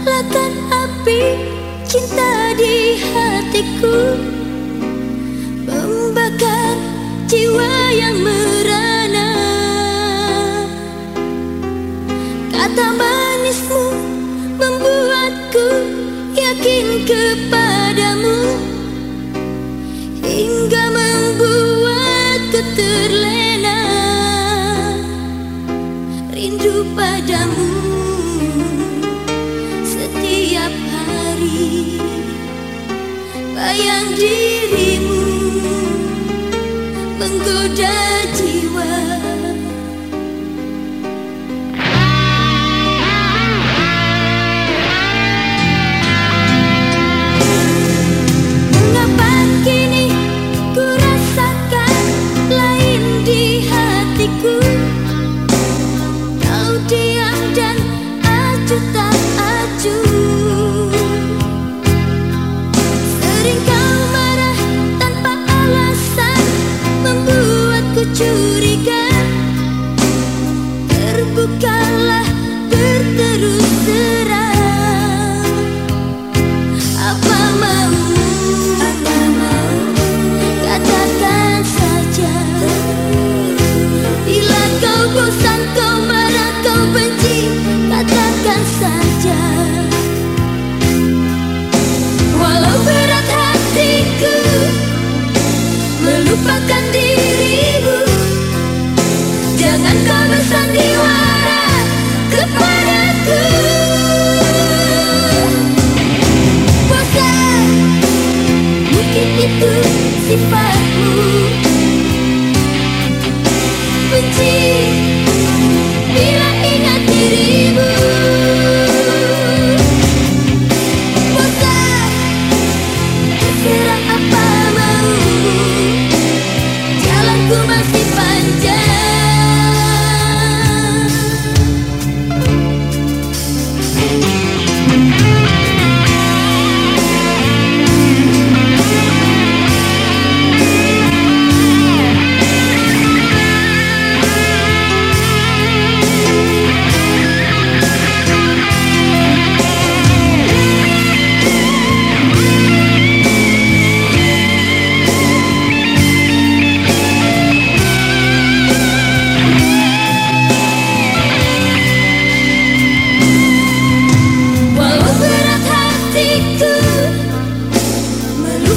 Latan api cinta di hatiku. Membakar jiwa yang merana. Kata manismu membuatku yakin kepadamu. Hingga membuatku terlena Rindu padamu. Bayang dirimu menggoda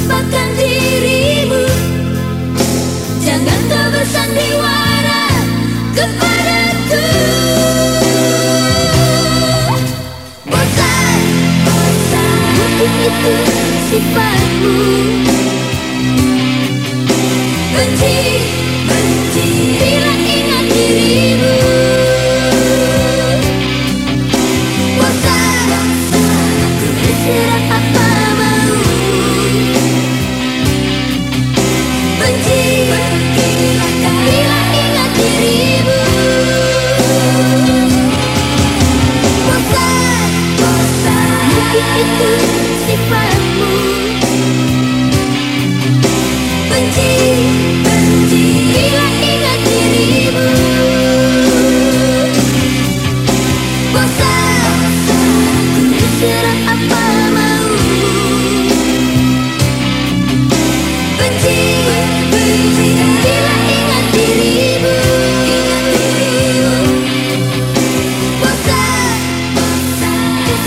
lupakan dirimu. Jangan kau bersandiwara kepada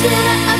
Did I